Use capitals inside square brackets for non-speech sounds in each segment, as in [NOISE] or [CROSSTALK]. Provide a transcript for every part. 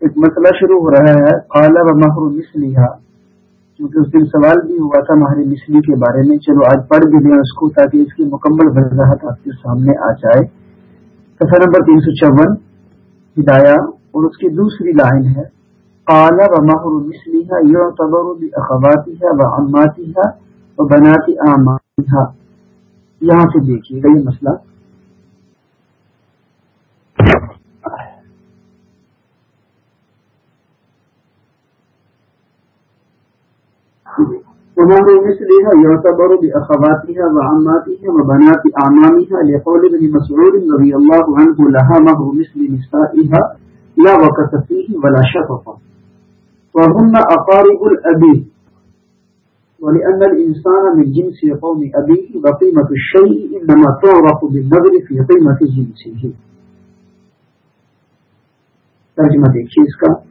ایک مسئلہ شروع ہو رہا ہے اعلیٰ و محروم مسلیہ کیونکہ اس دن سوال بھی ہوا تھا ماہر مسلی کے بارے میں، چلو آج پڑھ بھی دیں اس کو تاکہ اس کی مکمل وضاحت آپ کے سامنے آ جائے۔ سفر نمبر تین سو چون، ہدایہ۔ اور اس کی دوسری لائن ہے اعلیٰ و محروم مسلیہ یو تبر اخباتی ہے و اماتی ہے و بناتی یہاں سے دیکھیے گا یہ مسئلہ۔ ومهر مثلها يعتبر بأخواتها وعماتها وبنات أعمامها لقول ابن مسعود رضي الله عنه لها مهر مثل نسائها لا وقت فيه ولا شفق. وهن أقارب الأبي. ولأن الإنسان من جنس قوم أبيه وقيمة الشيء إنما تعرف بالنظر في قيمة جنسه. ترجمہ دیکھیے اس کا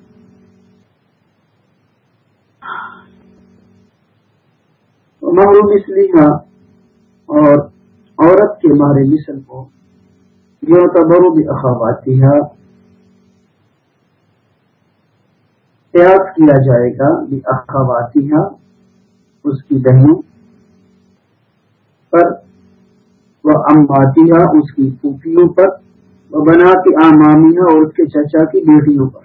محروم اسلیہ اور عورت کے مارے مثل کو یہ تبرو بھی اخواتی ہے قیاس کیا جائے گا بھی اخواتی ہے اس کی بہنوں پر وہ امباتی ہے اس کی پھوپھیوں پر، وہ بناتی آمامیہ اور اس کے چچا کی بیٹیوں پر۔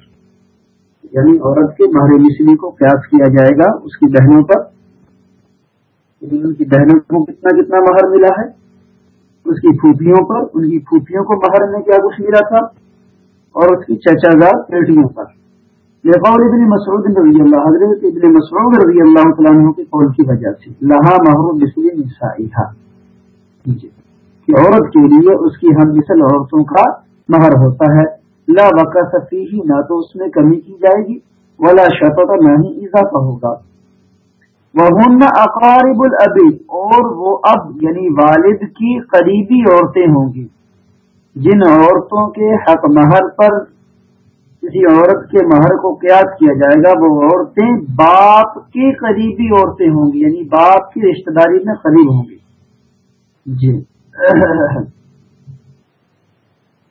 یعنی عورت کے مارے مسلی کو قیاس کیا جائے گا، اس کی بہنوں پر۔ ان کی بہنوں کو کتنا کتنا مہر ملا ہے، اس کی پھوپھیوں پر ان کی پھوپھیوں کو مہر میں کیا کچھ ملا تھا، اور اس کی چچا گار بیٹیوں پر لفاول ابن مسعود رضی اللہ حضرت ابن مسعود رضی اللہ تعالیٰ کے قول کی وجہ سے۔ لہا محروم بسلی نسائیہ کہ عورت کے لیے اس کی ہم مثل عورتوں کا مہر ہوتا ہے۔ لا وقع سفی ہی نہ تو اس میں کمی کی جائے گی، ولا شفا نہ ہی اضافہ ہوگا۔ وہ اقارب البی اور وہ اب یعنی والد کی قریبی عورتیں ہوں گی۔ جن عورتوں کے حق مہر پر کسی عورت کے مہر کو قیاس کیا جائے گا، وہ عورتیں باپ کی قریبی عورتیں ہوں گی یعنی باپ کی رشتہ داری میں قریب ہوں گی۔ جی۔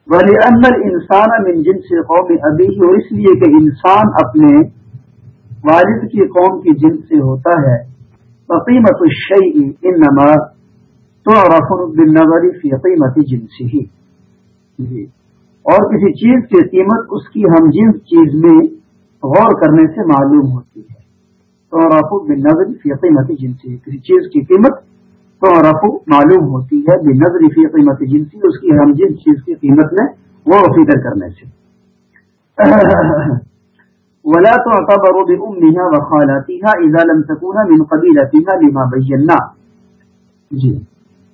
ولی اندر انسان من جن سے قوم ابھی اور اس لیے کہ انسان اپنے والد کی قوم کی جن سے ہوتا ہے قیمت الشیء انما تعرف بالنظر فی قیمت جنسی ہی جی۔ اور کسی چیز کی قیمت اس کی ہم جنس چیز میں غور کرنے سے معلوم ہوتی ہے۔ تو بالنظر فی قیمت جنسی کسی چیز کی قیمت تو معلوم ہوتی ہے بے نظر فی قیمت جنسی اس کی ہم جنس چیز کی قیمت میں غور و فکر کرنے سے۔ [LAUGHS] ولا تعتبر بأمها وخالاتها إذا لم تكون من قبيلتها لما بينا. جی.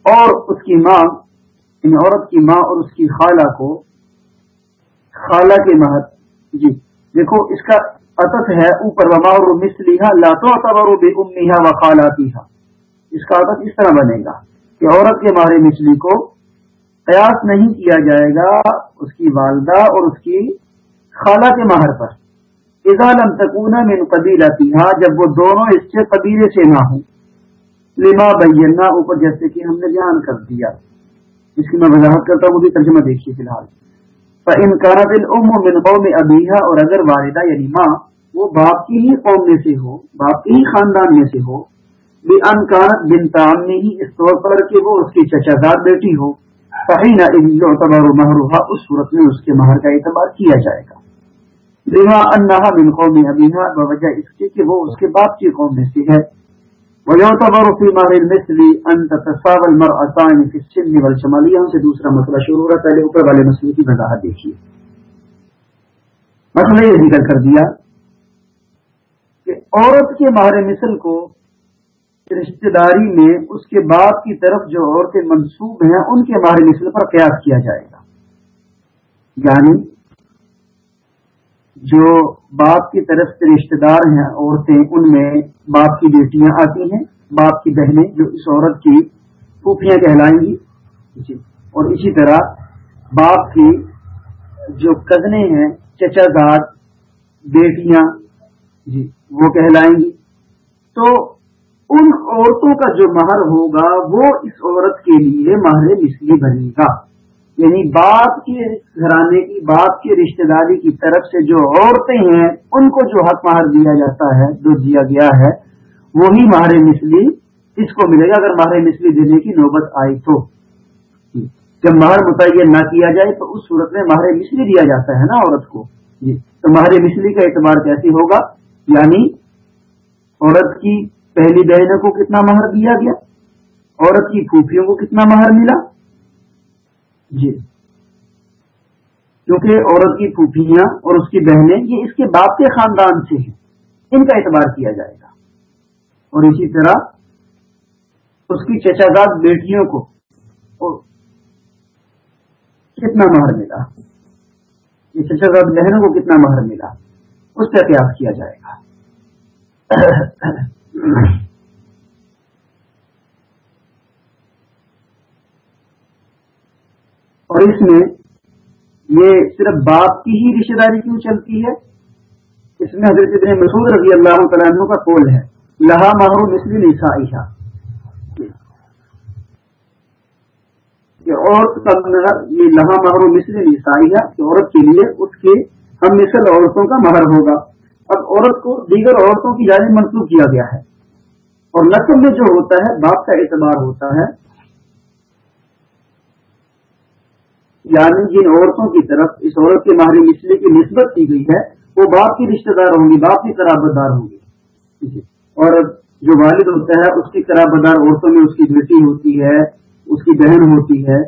اور اس کی ماں ان عورت کی ماں اور اس کی خالہ کو خالہ کے مہر جی دیکھو اس کا عطف ہے اوپر وما اور مسلیحا لا تعتبر بأمها وخالاتها. اس کا عطف اس طرح بنے گا کہ عورت کے مہر مسلی کو قیاس نہیں کیا جائے گا اس کی والدہ اور اس کی خالہ کے مہر پر. لم تکون من قبیلا جب وہ دونوں اس سے قبیلے سے نہ ہوں۔ لما بینا اوپر جیسے کہ ہم نے بیان کر دیا۔ اس کی میں وضاحت کرتا ہوں بھی ترجمہ دیکھیے فی الحال۔ انکار دل ام من قوم ابیہ اور اگر والدہ یعنی ماں، وہ باپ کی ہی قوم میں سے ہو، باپ کی ہی خاندان میں سے ہو بے انکانت بن تام میں ہی اس طور پر کہ وہ اس کی چچا دار بیٹی ہو صحیح نہ محروحہ اس صورت میں اس کے مہر کا اعتبار کیا جائے گا۔ بما انها من قوم ابيها بوجہ اس کے کہ وہ اس کے باپ کی قوم میں سے ہے۔ ويعتبر في مهر المثل ان تتساوى المرأتان في السن والشمال یہاں سے دوسرا مسئلہ شروع ہو رہا پہلے اوپر والے مسئلے کی وضاحت دیکھیے۔ مسئلہ یہ ذکر کر دیا کہ عورت کے مہر مثل کو رشتہ داری میں اس کے باپ کی طرف جو عورتیں منسوب ہیں، ان کے مہر مثل پر قیاس کیا جائے گا۔ یعنی جو باپ کی طرف سے رشتے دار ہیں، عورتیں، ان میں باپ کی بیٹیاں آتی ہیں، باپ کی بہنیں جو اس عورت کی پھوپھیاں کہلائیں گی۔ جی۔ اور اسی طرح باپ کی جو کزنے ہیں، چچا دار بیٹیاں جی وہ کہلائیں گی۔ تو ان عورتوں کا جو مہر ہوگا، وہ اس عورت کے لیے مہر مسلی بنے گا۔ یعنی باپ کے گھرانے کی، باپ کی رشتہ داری کی طرف سے جو عورتیں ہیں، ان کو جو حق مہر دیا جاتا ہے، جو دیا گیا ہے، وہی مہر مثلی اس کو ملے گا۔ اگر مہر مثلی دینے کی نوبت آئی تو۔ جی۔ جب مہر متعین نہ کیا جائے تو اس صورت میں مہر مچھلی دیا جاتا ہے نا عورت کو۔ جی۔ تو مہر مچھلی کا اعتبار کیسی ہوگا؟ یعنی عورت کی پہلی بہنوں کو کتنا مہر دیا گیا؟ عورت کی پھوپھیوں کو کتنا مہر ملا؟ جی۔ کیونکہ عورت کی پھوپھیاں اور اس کی بہنیں یہ اس کے باپ کے خاندان سے ہیں۔ ان کا اعتبار کیا جائے گا۔ اور اسی طرح اس کی چچا بیٹیوں کو کتنا مہر ملا؟ یہ چچا بہنوں کو کتنا مہر ملا؟ اس کا قیاس کیا جائے گا۔ اور اس میں یہ صرف باپ کی ہی رشتے داری کیوں چلتی ہے؟ اس میں حضرت ابن مسعود رضی اللہ تعالیٰ کا قول ہے، لہا مہر مثل نسائیہ کہ عورت کا یہ لہا مہر مصر عیسائی ہے کہ عورت کے لیے اس کے ہم مثل عورتوں کا مہر ہوگا۔ اب عورت کو دیگر عورتوں کی جانب منسوخ کیا گیا ہے۔ اور نسل میں جو ہوتا ہے، باپ کا اعتبار ہوتا ہے۔ یعنی جن عورتوں کی طرف، اس عورت کے ماہر مسئلے کی نسبت کی گئی ہے، وہ باپ کی رشتہ دار ہوں گی، باپ کی قرابت دار ہوں گی۔ اور جو والد ہوتا ہے، اس کی قرابت دار عورتوں میں اس کی بیٹی ہوتی ہے، اس کی بہن ہوتی ہے،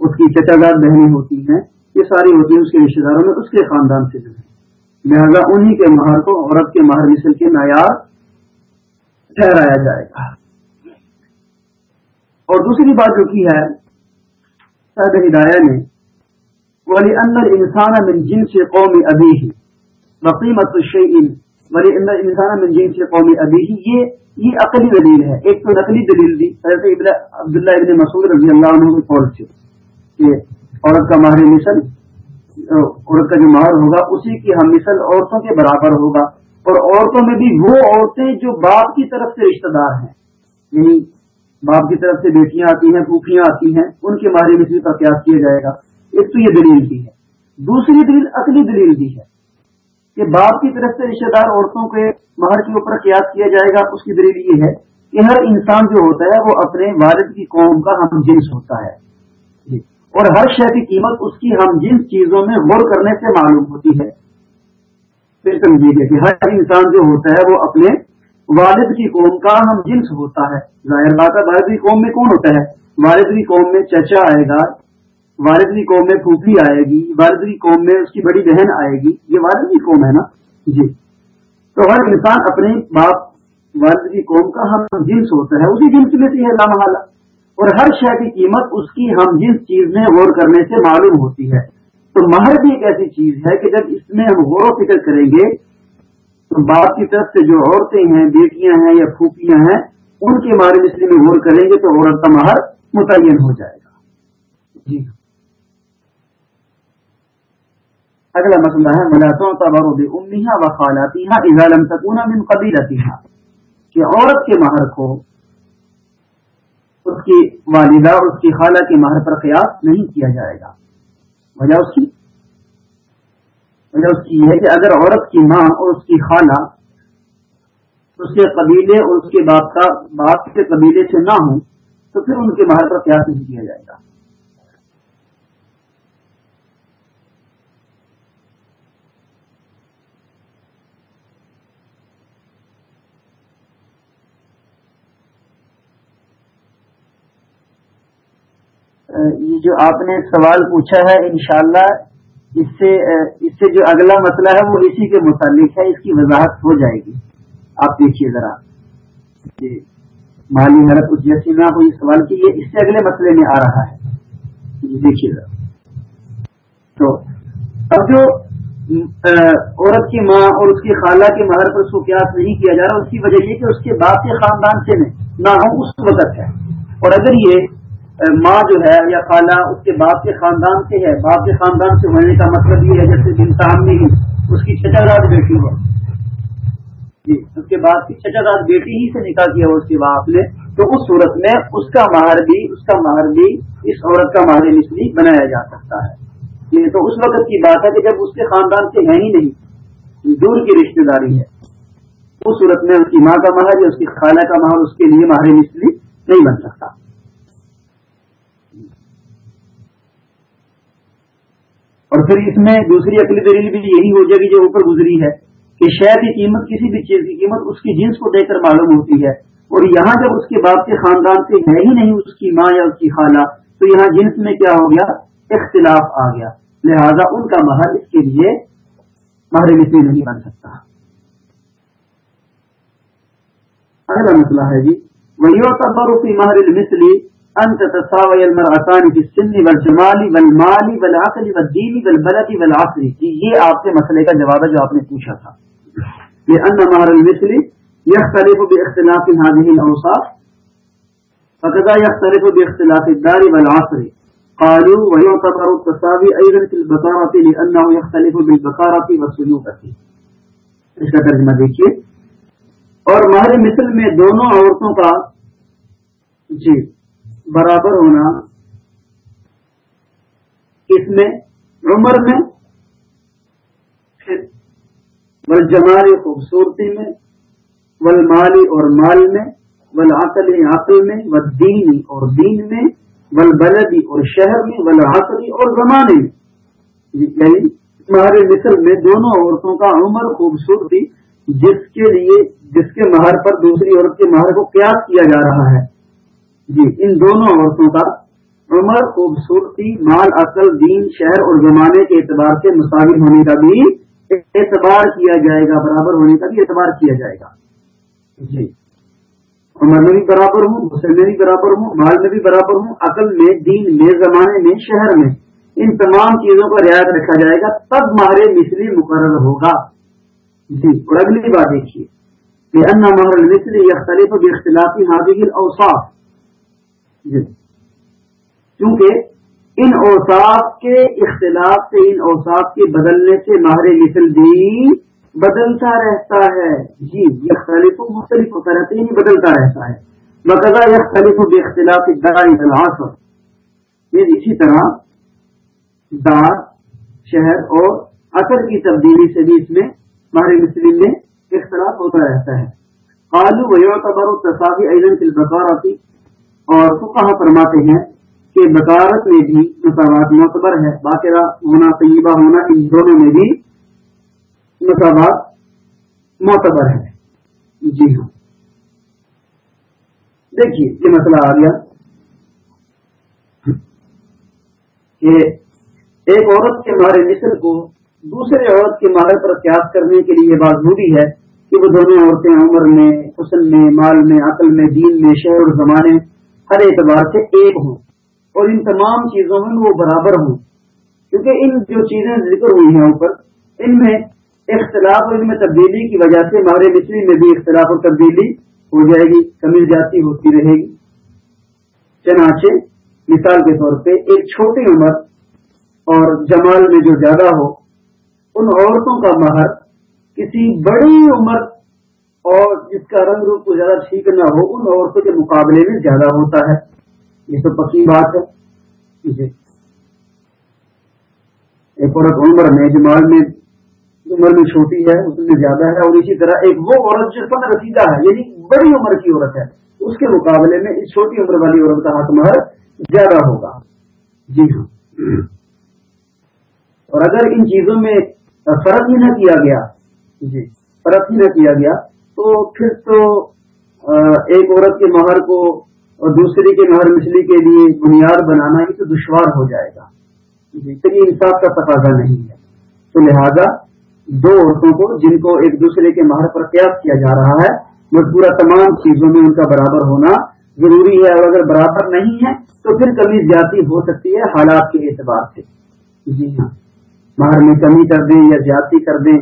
اس کی چچا دار بہنیں ہوتی ہیں، یہ ساری ہوتی ہیں اس کے رشتے داروں میں، اس کے خاندان سے جو ہے لہذا انہی کے مہر کو، عورت کے مہر مثل کے معیار ٹھہرایا جائے گا۔ اور دوسری بات جو کی ہے صاحب ہدایہ نے ولی اندر انسان من جن سے قومی ابھی ہی وقیمت الشیئن ولی اندر انسان من جن سے قومی ابھی ہی یہ یہ عقلی دلیل ہے۔ ایک تو نقلی دلیل دی، حضرت ابن عبداللہ ابن مسعود رضی اللہ عنہ کے قول سے، کہ عورت کا ماہر مثل عورت کا جو ماہر ہوگا، اسی کی ہم مثل عورتوں کے برابر ہوگا۔ اور عورتوں میں بھی وہ عورتیں جو باپ کی طرف سے رشتہ دار ہیں یعنی باپ کی طرف سے بیٹیاں آتی ہیں، پوکھیاں آتی ہیں، ان کے ماہر مثل کا قیاس کیا جائے گا۔ ایک تو یہ دلیل دی ہے۔ دوسری دلیل عقلی دلیل دی ہے کہ باپ کی طرف سے رشتے دار عورتوں کے مہر کے اوپر قیاس کیا جائے گا۔ اس کی دلیل یہ ہے کہ ہر انسان جو ہوتا ہے، وہ اپنے والد کی قوم کا ہم جنس ہوتا ہے۔ جی۔ اور ہر شے کی قیمت اس کی ہم جنس چیزوں میں غور کرنے سے معلوم ہوتی ہے۔ پھر سمجھیے کہ ہر انسان جو ہوتا ہے، وہ اپنے والد کی قوم کا ہم جنس ہوتا ہے۔ ظاہر بات ہے، والد کی قوم میں کون ہوتا ہے؟ والد کی قوم میں چچا آئے گا، والد کی قوم میں پھوپھی آئے گی، والد کی قوم میں اس کی بڑی بہن آئے گی۔ یہ والد کی قوم ہے نا؟ جی۔ تو ہر انسان اپنے باپ، والد کی قوم کا ہم جنس ہوتا ہے، اسی جنس میں سے ہے لامحالہ اور ہر شے کی قیمت اس کی ہم جنس چیز میں غور کرنے سے معلوم ہوتی ہے۔ تو مہر بھی ایک ایسی چیز ہے کہ جب اس میں ہم غور و فکر کریں گے باپ کی طرف سے جو عورتیں ہیں، بیٹیاں ہیں یا پھوپیاں ہیں، ان کے مارے مسئلے میں غور کریں گے تو عورت کا مہر متعین ہو جائے گا۔ جی ہاں۔ اگلا مسئلہ ہے ملاتوں تبر امیہ و خالاتی اظالم سکون من قبیلتی کہ عورت کے مہر کو اس کی والدہ اور اس کی خالہ کے مہر پر قیاس نہیں کیا جائے گا۔ وجہ اس کی؟ وجہ اس کی ہے کہ اگر عورت کی ماں اور اس کی خالہ اس کے قبیلے اور اس کے باپ کا باپ کے قبیلے سے نہ ہوں، تو پھر ان کے مہر پر قیاس نہیں کیا جائے گا۔ یہ جو آپ نے سوال پوچھا ہے، انشاءاللہ اس سے اس سے جو اگلا مسئلہ ہے وہ اسی کے متعلق ہے، اس کی وضاحت ہو جائے گی۔ آپ دیکھیے ذرا۔ جی، مالی حالت کچھ جیسی نہ ہوئی سوال کی یہ اس سے اگلے مسئلے میں آ رہا ہے۔ جی، دیکھیے ذرا۔ تو، اب جو عورت کی ماں اور اس کی خالہ کے مہر پر سوکھیات نہیں کیا جا رہا اس کی وجہ یہ کہ اس کے باپ کے خاندان سے نہ ہو اس وقت ہے۔ اور اگر یہ ماں جو ہے یا خالہ اس کے باپ کے خاندان سے ہے، باپ کے خاندان سے ہونے کا مطلب یہ ہے جیسے انسان میں ہی اس کی چچا داد بیٹی ہو جی اس کے بعد کی چچا داد بیٹی ہی سے نکاح کیا اس کے باپ نے۔ تو اس صورت میں اس کا مہر بھی، اس کا مہر بھی اس عورت کا مہر مثلی بنایا جا سکتا ہے۔ یہ تو اس وقت کی بات ہے کہ جب اس کے خاندان سے ہے ہی نہیں دور کی رشتے داری ہے۔ اس صورت میں اس کی ماں کا مہر یا اس کی خالہ کا مہر اس کے لیے مہر مثلی نہیں بن سکتا۔ اور پھر اس میں دوسری عقلی دلیل بھی یہی ہو جائے گی جو اوپر گزری ہے کہ شہر کی قیمت کسی بھی چیز کی قیمت اس کی جنس کو دیکھ کر معلوم ہوتی ہے۔ اور یہاں جب اس کے باپ کے خاندان سے ہے ہی نہیں اس کی ماں یا اس کی خالہ، تو یہاں جنس میں کیا ہو گیا؟ اختلاف آ گیا۔ لہذا ان کا مہر اس کے لیے مہر مثلی نہیں بن سکتا۔ اگلا مسئلہ ہے جی وہی فی مہر المثلی انت تساوی المرأتان فی السن والجمال والمال والعقل والدین والبلد والعصر. یہ آپ کے مسئلے کا جواب ہے جو آپ نے پوچھا تھا. لأن مہر المثل يختلف باختلاف هذه الاوصاف فكذا يختلف باختلاف الدار والعصر. قالوا ويعتبر التساوي ايضا في البكارة لانه يختلف بالبكارة والسلوكة. اس کا ترجمہ دیکھیے. اور مہر مثل میں دونوں عورتوں کا جی. برابر ہونا۔ اس میں عمر میں بل جمالی خوبصورتی میں ول مالی اور مال میں ول عقلی عقل میں و دینی اور دین میں ول بلدی اور شہر میں ول عقلی اور زمانے میں۔ یعنی مہر میں دونوں عورتوں کا عمر خوبصورتی جس کے لیے، جس کے مہر پر دوسری عورت کے مہر کو قیاس کیا جا رہا ہے۔ جی ان دونوں عورتوں کا عمر، خوبصورتی، مال اصل دین، شہر اور زمانے کے اعتبار سے مساوی ہونے کا بھی اعتبار کیا جائے گا، برابر ہونے کا بھی اعتبار کیا جائے گا۔ جی عمر میں بھی برابر ہوں غسل میں بھی برابر ہوں، مال میں بھی برابر ہوں، عقل میں، دین میں، زمانے میں، شہر میں، ان تمام چیزوں کا رعایت رکھا جائے گا، تب مہر مثلی مقرر ہوگا۔ جی اور اگلی بات دیکھیے کہ ان مہر مثلی یختلف اختلافی حاضر اوساف جی۔ کیونکہ ان اوساف کے اختلاف سے، ان اوساف کے بدلنے سے ماہر مثل بھی بدلتا رہتا ہے۔ جی یہ خلیف مختلف ہوتا رہتا ہے بدلتا رہتا ہے۔ بقضا یہ خلیف بے اختلاف یہ اسی طرح دار، شہر اور اثر کی تبدیلی سے بھی اس میں ماہر مسلم میں اختلاف ہوتا رہتا ہے۔ آلو ویو تبر تصاوی ایزن سے آتی اور وہ کہاں فرماتے ہیں کہ بکارت میں بھی مساوات معتبر ہے باقرہ ہونا طیبہ ہونا ان دونوں میں بھی مساوات معتبر ہے جی ہاں۔ دیکھیے یہ مسئلہ آ گیا۔ کہ ایک عورت کے مارے نسل کو دوسرے عورت کے مارے پر قیاس کرنے کے لیے یہ بات ضروری ہے کہ وہ دونوں عورتیں عمر میں، حسن میں، مال میں، عقل میں، دین میں شور اور زمانے ہر اعتبار سے ایک ہوں اور ان تمام چیزوں میں وہ برابر ہوں۔ کیونکہ ان جو چیزیں ذکر ہوئی ہیں اوپر، ان میں اختلاف اور ان میں تبدیلی کی وجہ سے ہمارے مصری میں بھی اختلاف اور تبدیلی ہو جائے گی، کمی جاتی ہوتی رہے گی۔ چنانچہ، مثال کے طور پہ، ایک چھوٹی عمر اور جمال میں جو زیادہ ہو، ان عورتوں کا مہر کسی بڑی عمر اور جس کا رنگ روپ کو زیادہ ٹھیک نہ ہو، ان عورتوں کے مقابلے میں زیادہ ہوتا ہے۔ یہ تو پکی بات ہے۔ جی۔ ایک عورت عمر میں جمال میں عمر میں چھوٹی ہے، اس میں زیادہ ہے اور اسی طرح ایک وہ عورت جس پر رسیدہ ہے یعنی بڑی عمر کی عورت ہے، اس کے مقابلے میں اس چھوٹی عمر والی عورت کا حق مہر زیادہ ہوگا۔ جی ہاں۔ اور اگر ان چیزوں میں فرق ہی نہ کیا گیا جی فرق ہی نہ کیا گیا تو پھر تو ایک عورت کے مہر کو اور دوسری کے مہر مچھلی کے لیے بنیاد بنانا ہی تو دشوار ہو جائے گا۔ اتنی انصاف کا تقاضا نہیں ہے۔ تو لہذا دو عورتوں کو، جن کو ایک دوسرے کے مہر پر قیاس کیا جا رہا ہے مجبورہ تمام چیزوں میں ان کا برابر ہونا ضروری ہے۔ اور اگر برابر نہیں ہے، تو پھر کمی زیادتی ہو سکتی ہے حالات کے اعتبار سے۔ جی ہاں۔ مہر میں کمی کر دیں یا زیادتی کر دیں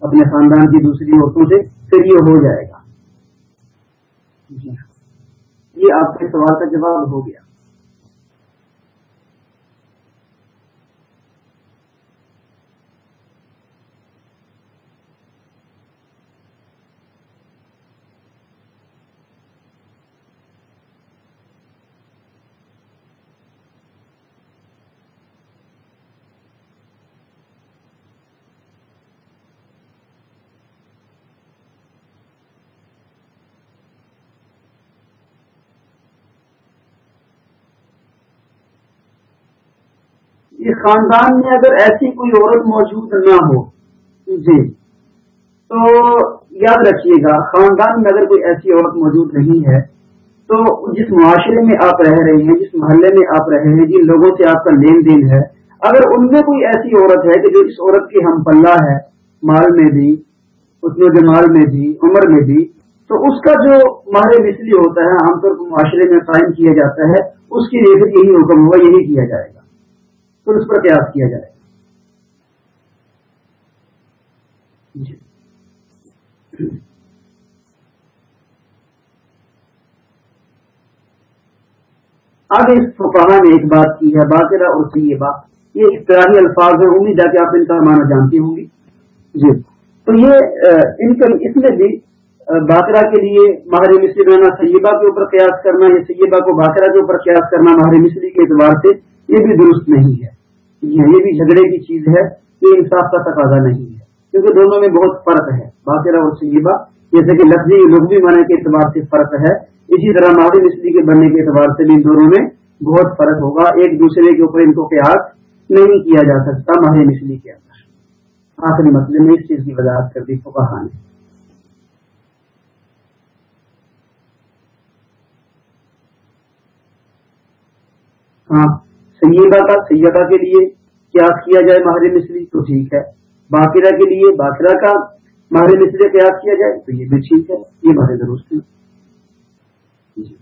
اپنے خاندان کی دوسری عورتوں سے پھر یہ ہو جائے گا جی ہاں۔ یہ آپ کے سوال کا جواب ہو گیا کہ خاندان میں اگر ایسی کوئی عورت موجود نہ ہو جی تو یاد رکھیے گا، خاندان میں اگر کوئی ایسی عورت موجود نہیں ہے، تو جس معاشرے میں آپ رہ رہے ہیں، جس محلے میں آپ رہے ہیں، جن لوگوں سے آپ کا لین دین ہے، اگر ان میں کوئی ایسی عورت ہے کہ جو اس عورت کی ہم پلہ ہے، مال میں بھی اس میں جمال میں بھی، عمر میں بھی، تو اس کا جو ماہر مسلی ہوتا ہے، عام طور پر معاشرے میں قائم کیا جاتا ہے، اس کی ریخت یہی حکم ہوا یہی کیا جائے گا۔ تو اس پر قیاس کیا جائے۔ جی۔ اب اس فقہ نے ایک بات کی ہے باقرہ اور سیبا یہ اختراعی الفاظ ہیں، امید ہے کہ آپ ان کا معنی جانتی ہوں گی۔ جی۔ تو یہ ان کا اس میں بھی باقرہ کے لیے ماہر مصری بنانا سیبہ کے اوپر قیاس کرنا، یا سیبہ کو باقرہ کے اوپر قیاس کرنا ماہر مصری کے اعتبار سے یہ بھی درست نہیں ہے۔ یہ بھی جھگڑے کی چیز ہے، یہ انصاف کا تقاضا نہیں ہے۔ کیونکہ دونوں میں بہت فرق ہے۔ باقرہ اور سیبہ، جیسے کہ لفظی لغوی معنی کے اعتبار سے فرق ہے۔ اسی طرح ماحول مچھلی کے بننے کے اعتبار سے بھی ان دونوں میں بہت فرق ہوگا۔ ایک دوسرے کے اوپر ان کو قیاس نہیں کیا جا سکتا ماہر مچھلی کے اندر۔ آخری مسئلے میں اس چیز کی وضاحت کر دی فکا نے۔ ہاں۔ سیدہ کا سیدہ کے لیے قیاس کیا جائے ماہر مچھلی تو ٹھیک ہے۔ باقرہ کے لیے باقرہ کا ماہر مچھلی قیاس کیا جائے، تو یہ بھی ٹھیک ہے۔ یہ ماہر درست ہے جی۔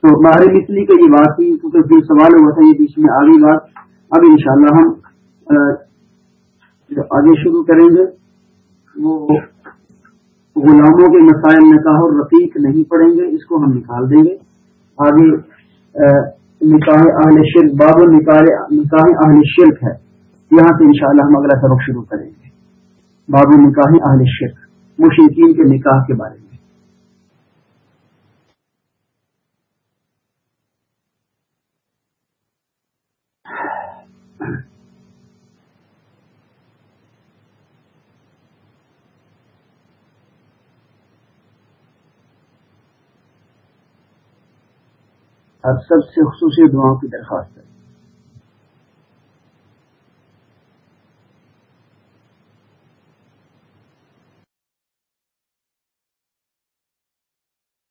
تو باہر مچھلی کا یہ بات تھی کیونکہ پھر سوال ہوا تھا یہ بیچ میں آگے بات۔ اب انشاءاللہ ہم جو آگے شروع کریں گے، وہ غلاموں کے مسائل نکاح اور رفیق نہیں پڑیں گے، اس کو ہم نکال دیں گے۔ آگے نکاح اہل شرک، باب نکاح نکاح اہل شرک ہے۔ یہاں سے انشاءاللہ ہم اگلا سبق شروع کریں گے۔ باب نکاح اہل شرک مشرقین کے نکاح کے بارے میں۔ اب سب سے خصوصی دعاؤں کی درخواست ہے۔